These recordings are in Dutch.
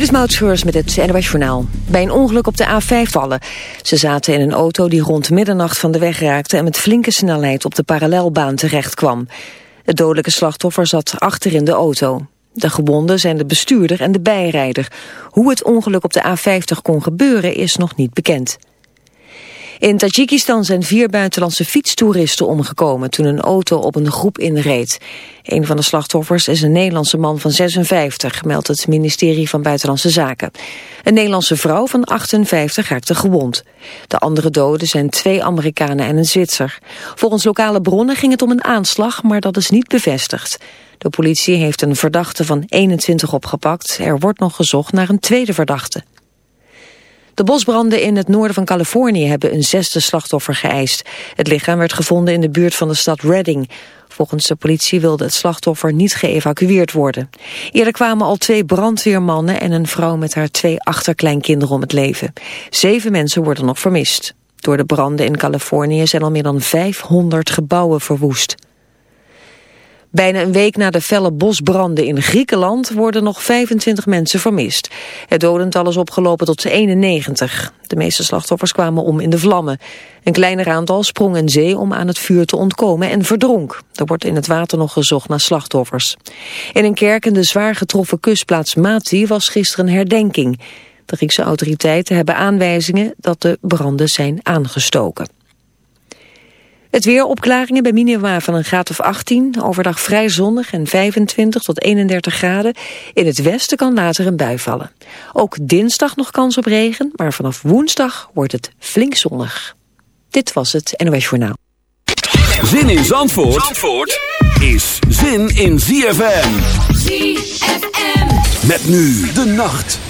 Dit is Maud met het NWS Journaal. Bij een ongeluk op de A5 vallen. Ze zaten in een auto die rond middernacht van de weg raakte... en met flinke snelheid op de parallelbaan terecht kwam. Het dodelijke slachtoffer zat achter in de auto. De gewonden zijn de bestuurder en de bijrijder. Hoe het ongeluk op de A50 kon gebeuren is nog niet bekend. In Tajikistan zijn vier buitenlandse fietstoeristen omgekomen toen een auto op een groep inreed. Een van de slachtoffers is een Nederlandse man van 56, meldt het ministerie van Buitenlandse Zaken. Een Nederlandse vrouw van 58 raakte gewond. De andere doden zijn twee Amerikanen en een Zwitser. Volgens lokale bronnen ging het om een aanslag, maar dat is niet bevestigd. De politie heeft een verdachte van 21 opgepakt. Er wordt nog gezocht naar een tweede verdachte. De bosbranden in het noorden van Californië hebben een zesde slachtoffer geëist. Het lichaam werd gevonden in de buurt van de stad Redding. Volgens de politie wilde het slachtoffer niet geëvacueerd worden. Eerder kwamen al twee brandweermannen en een vrouw met haar twee achterkleinkinderen om het leven. Zeven mensen worden nog vermist. Door de branden in Californië zijn al meer dan 500 gebouwen verwoest. Bijna een week na de felle bosbranden in Griekenland worden nog 25 mensen vermist. Het dodental is opgelopen tot 91. De meeste slachtoffers kwamen om in de vlammen. Een kleiner aantal sprong in zee om aan het vuur te ontkomen en verdronk. Er wordt in het water nog gezocht naar slachtoffers. In een kerk in de zwaar getroffen kustplaats Mati was gisteren een herdenking. De Griekse autoriteiten hebben aanwijzingen dat de branden zijn aangestoken. Het weer opklaringen bij minima van een graad of 18. Overdag vrij zonnig en 25 tot 31 graden. In het westen kan later een bui vallen. Ook dinsdag nog kans op regen, maar vanaf woensdag wordt het flink zonnig. Dit was het NOS Journaal. Zin in Zandvoort, Zandvoort is zin in ZFM. ZFM. Met nu de nacht.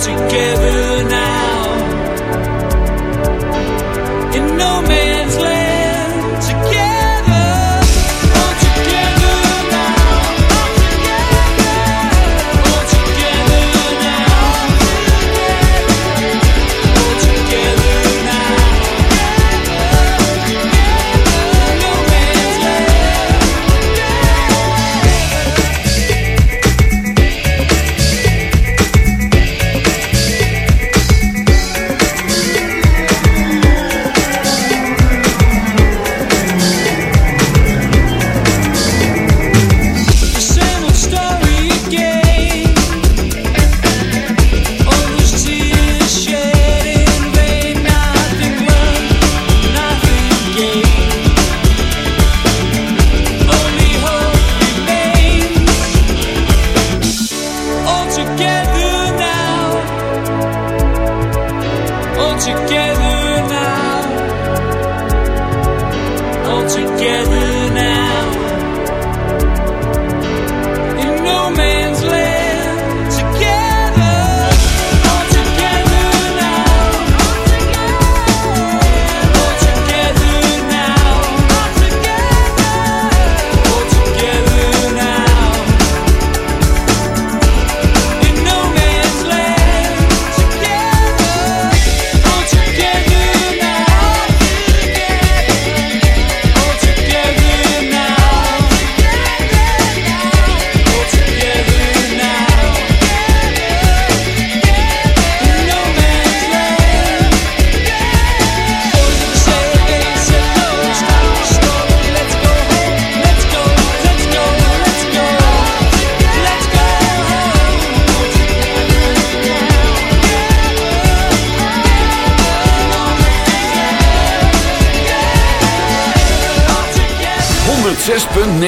together.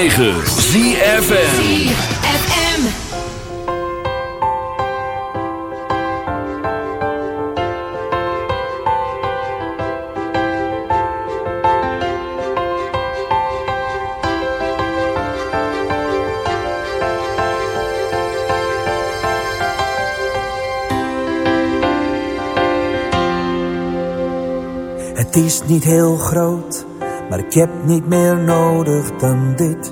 106.9 ZFN Het is niet heel groot maar ik heb niet meer nodig dan dit,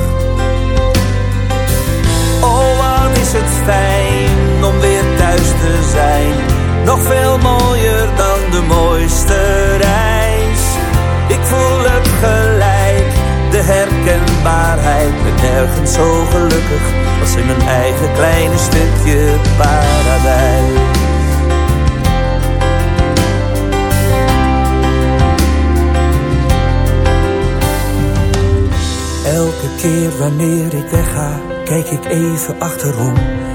Nog veel mooier dan de mooiste reis. Ik voel het gelijk, de herkenbaarheid. Ben nergens zo gelukkig als in mijn eigen kleine stukje paradijs. Elke keer wanneer ik wegga, kijk ik even achterom.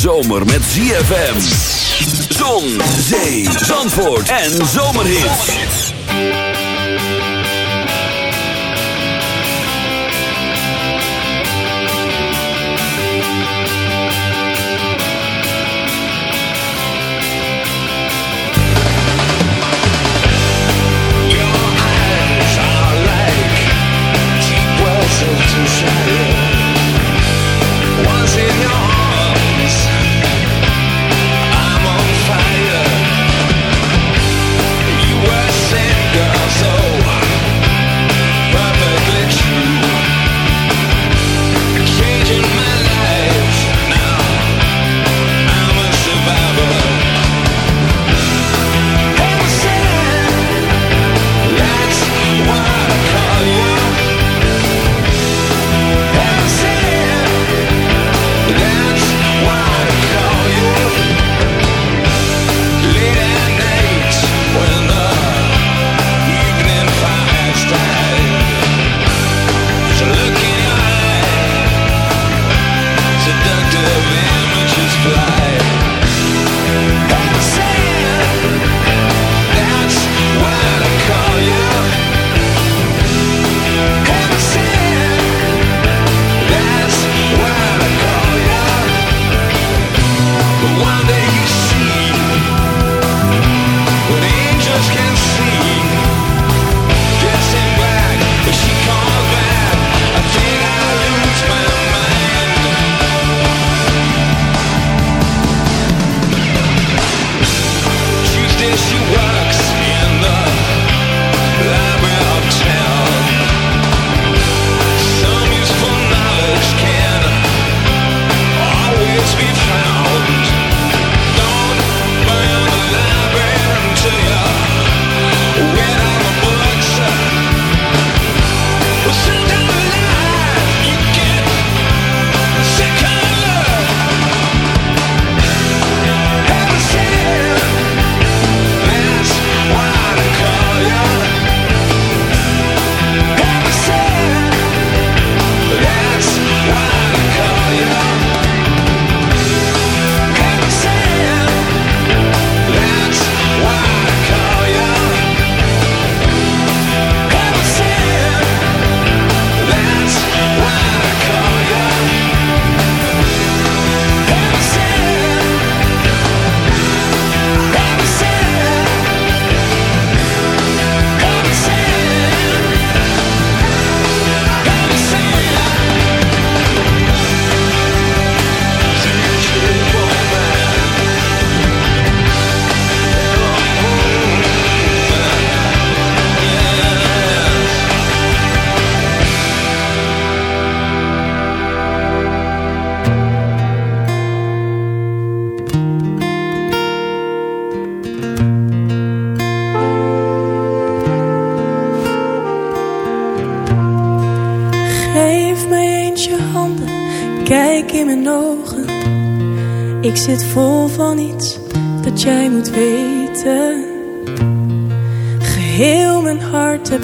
zomer met ZFM. Zon, zee, zandvoort en zomerhits.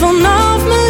Vanaf mijn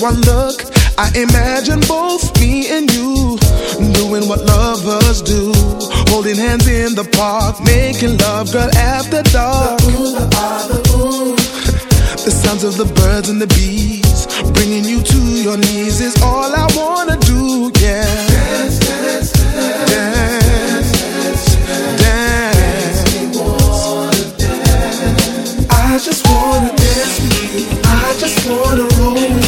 One look. I imagine both me and you doing what lovers do. Holding hands in the park, making love, girl, after dark. The ooh, the, the sounds of the birds and the bees, bringing you to your knees is all I wanna do, yeah. Dance, dance, dance. I just wanna dance with you. I just wanna roll with you.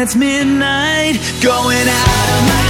it's midnight Going out of my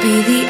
Be the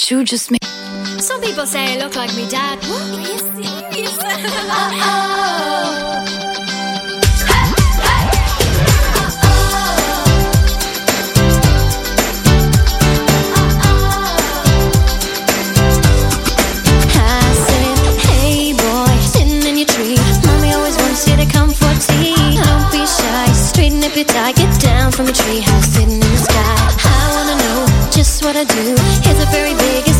What you just made. Some people say I look like me dad. What? Are you serious? I said, hey boy, sitting in your tree. Mommy always wants you to come for tea. Don't be shy, straighten up your tie. Get down from a tree what I do. Is it very big?